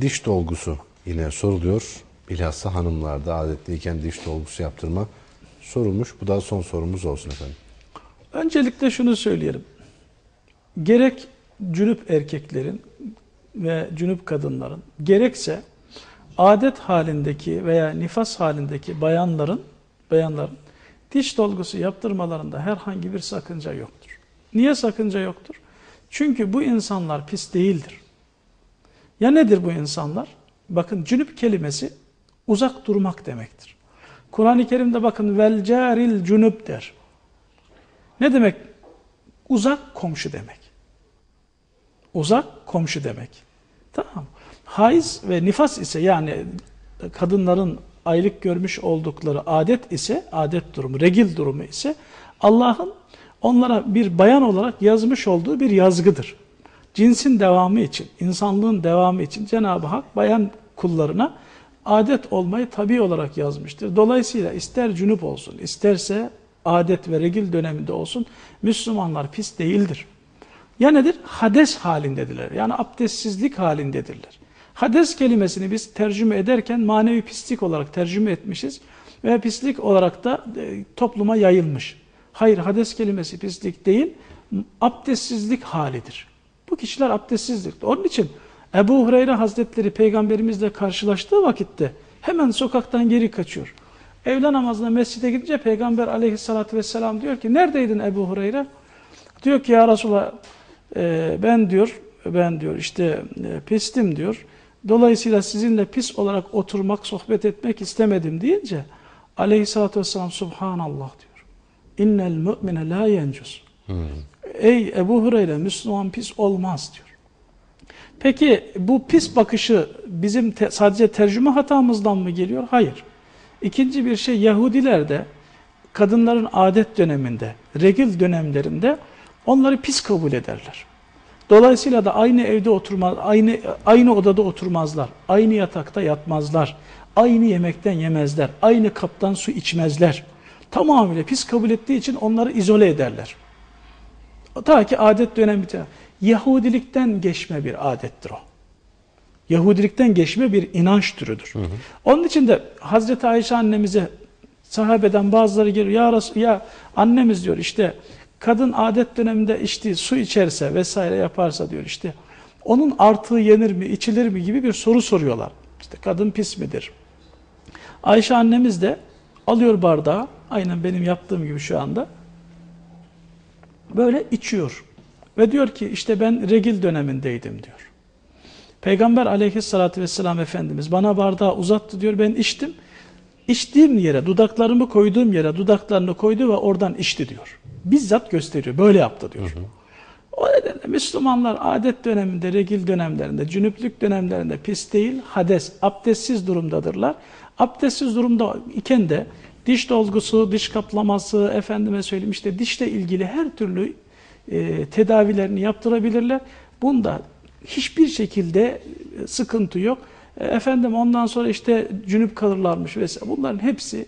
diş dolgusu yine soruluyor. Bilhassa hanımlarda adetliyken diş dolgusu yaptırma sorulmuş. Bu da son sorumuz olsun efendim. Öncelikle şunu söyleyelim. Gerek cünüp erkeklerin ve cünüp kadınların gerekse adet halindeki veya nifas halindeki bayanların bayanların diş dolgusu yaptırmalarında herhangi bir sakınca yoktur. Niye sakınca yoktur? Çünkü bu insanlar pis değildir. Ya nedir bu insanlar? Bakın cünüp kelimesi uzak durmak demektir. Kur'an-ı Kerim'de bakın vel caril cünüp der. Ne demek? Uzak komşu demek. Uzak komşu demek. Tamam. Haiz ve nifas ise yani kadınların aylık görmüş oldukları adet ise, adet durumu, regil durumu ise Allah'ın onlara bir bayan olarak yazmış olduğu bir yazgıdır. Cinsin devamı için, insanlığın devamı için Cenab-ı Hak bayan kullarına adet olmayı tabi olarak yazmıştır. Dolayısıyla ister cünüp olsun, isterse adet ve regil döneminde olsun Müslümanlar pis değildir. Ya nedir? Hades halindedirler. Yani abdestsizlik halindedirler. Hades kelimesini biz tercüme ederken manevi pislik olarak tercüme etmişiz ve pislik olarak da e, topluma yayılmış. Hayır hades kelimesi pislik değil, abdestsizlik halidir. Kişiler abdestsizdir. Onun için Ebu Hureyre Hazretleri peygamberimizle karşılaştığı vakitte hemen sokaktan geri kaçıyor. Evlen namazına mescide gidince peygamber aleyhissalatü vesselam diyor ki neredeydin Ebu Hureyre? Diyor ki ya Resulallah e, ben diyor ben diyor işte e, pistim diyor. Dolayısıyla sizinle pis olarak oturmak, sohbet etmek istemedim deyince aleyhissalatü vesselam subhanallah diyor. İnnel mü'mine la yencus. Ey Ebu Hureyre Müslüman pis olmaz diyor. Peki bu pis bakışı bizim te sadece tercüme hatamızdan mı geliyor? Hayır. İkinci bir şey Yahudiler de kadınların adet döneminde, regil dönemlerinde onları pis kabul ederler. Dolayısıyla da aynı evde oturmaz, aynı aynı odada oturmazlar, aynı yatakta yatmazlar, aynı yemekten yemezler, aynı kaptan su içmezler. Tamamıyla pis kabul ettiği için onları izole ederler. Ta ki adet dönemi Yahudilikten geçme bir adettir o. Yahudilikten geçme bir inanç türüdür. Hı hı. Onun için de Hazreti Ayşe annemize sahabeden bazıları geliyor. Ya, Resul, ya annemiz diyor işte kadın adet döneminde içtiği su içerse vesaire yaparsa diyor işte onun artığı yenir mi, içilir mi gibi bir soru soruyorlar. İşte kadın pis midir? Ayşe annemiz de alıyor bardağı, aynen benim yaptığım gibi şu anda. Böyle içiyor. Ve diyor ki işte ben regil dönemindeydim diyor. Peygamber aleyhissalatü vesselam Efendimiz bana bardağı uzattı diyor ben içtim. İçtiğim yere dudaklarımı koyduğum yere dudaklarını koydu ve oradan içti diyor. Bizzat gösteriyor böyle yaptı diyor. Hı hı. O nedenle Müslümanlar adet döneminde, regil dönemlerinde, cünüplük dönemlerinde pis değil, hades, abdestsiz durumdadırlar. Abdestsiz durumda iken de diş dolgusu, diş kaplaması, efendime söyleyeyim işte dişle ilgili her türlü e, tedavilerini yaptırabilirler. Bunda hiçbir şekilde e, sıkıntı yok. E, efendim ondan sonra işte cünüp kalırlarmış vesaire. Bunların hepsi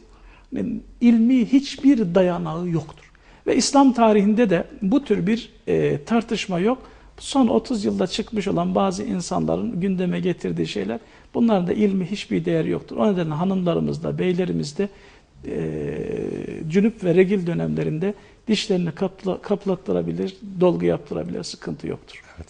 ilmi hiçbir dayanağı yoktur. Ve İslam tarihinde de bu tür bir e, tartışma yok. Son 30 yılda çıkmış olan bazı insanların gündeme getirdiği şeyler, bunların da ilmi hiçbir değer yoktur. O nedenle hanımlarımızda, beylerimizde e, cünüp ve regil dönemlerinde dişlerini kapla, kaplattırabilir, dolgu yaptırabilir, sıkıntı yoktur. Evet.